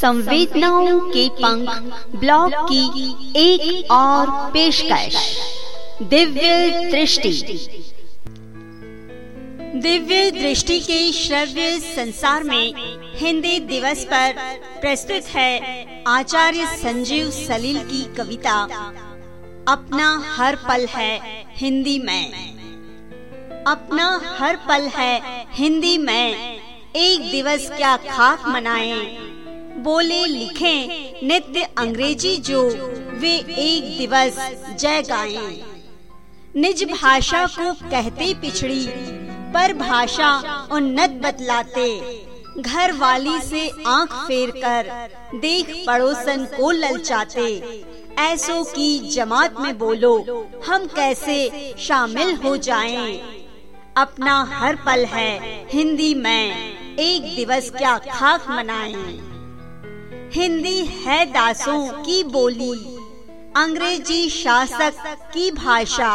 संवेदनाओं के पंख ब्लॉग की एक और पेशकश। दिव्य दृष्टि। दिव्य दृष्टि के श्रव्य संसार में हिंदी दिवस पर प्रस्तुत है आचार्य संजीव सलील की कविता, अपना हर पल है हिंदी में। अपना हर पल है हिंदी में। एक दिवस क्या खाक मनाएँ बोले, लिखे, नित्य अंग्रेज़ी जो, वे एक दिवस जय गाएँ। निज भाषा को कहते पिछड़ी, पर भाषा उन्नत बतलाते। घर वाली से आँख फेर कर, देख पड़ोसन को ललचाते। ऐसो की जमात में बोलो, हम कैसे शामिल हो जाएँ? अपना हर पल है, हिंदी में, एक दिवस क्या खाक मनाएँ? हिंदी है दासों की बोली। अंग्रेज़ी शासक की भाषा,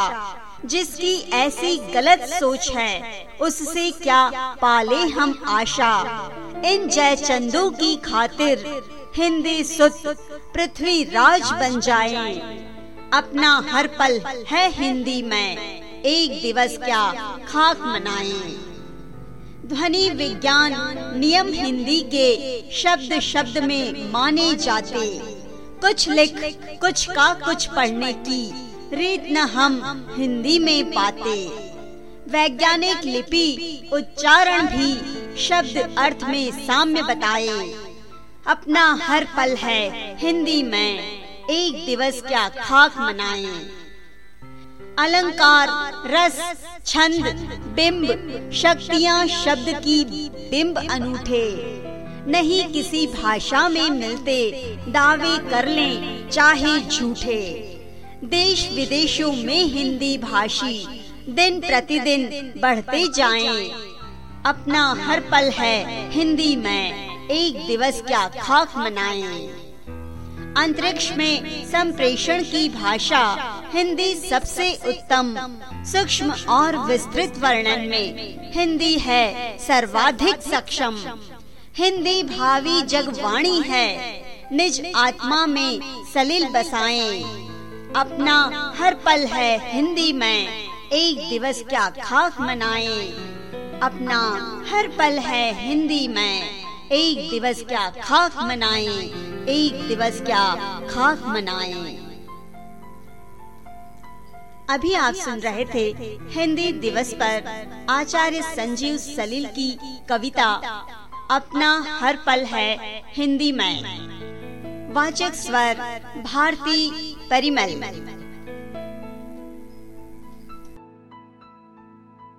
जिसकी ऐसी गलत सोच है, उससे क्या पाले हम आशा? इन जय चंदो की खातिर हिंदी सुत पृथ्वी राज बन जाए। अपना हर पल है हिंदी में, एक दिवस क्या खाक मनाए। ध्वनि विज्ञान नियम हिंदी के शब्द शब्द में माने जाते। कुछ लिख, कुछ का कुछ पढ़ने की रीत न हम हिंदी में पाते। वैज्ञानिक लिपि उच्चारण भी शब्द अर्थ में साम्य बताए। अपना हर पल है हिंदी में, एक दिवस क्या खाक मनाए। अलंकार, रस, छंद, बिंब, शक्तियाँ शब्द की बिंब अनूठे नहीं किसी भाषा में मिलते दावे कर लें चाहे झूठे देश विदेशों में हिंदी भाषी दिन प्रतिदिन बढ़ते जाएँ। अपना हर पल है हिंदी में, एक दिवस क्या खाक मनाएँ। अंतरिक्ष में संप्रेषण की भाषा हिंदी सबसे उत्तम, सूक्ष्म और विस्तृत वर्णन में। हिंदी है सर्वाधिक सक्षम। हिंदी भावी जगवाणी है। निज आत्मा में सलिल बसाएँ। अपना हर पल है हिंदी में। एक दिवस क्या खाक मनाएँ। अपना हर पल है हिंदी में। एक दिवस क्या खाक मनाएँ। एक दिवस क्या खास मनाएँ। अभी आप सुन रहे थे हिंदी दिवस पर आचार्य संजीव सलील की कविता, अपना हर पल है हिंदी में। वाचक स्वर, भारती परिमल।